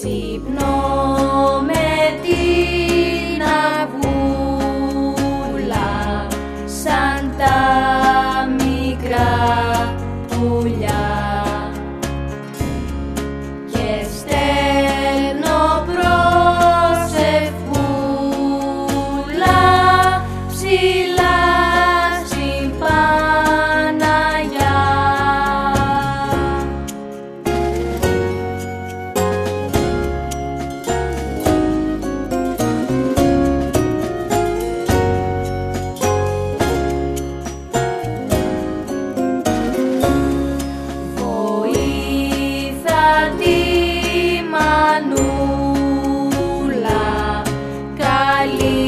sleep no Bali.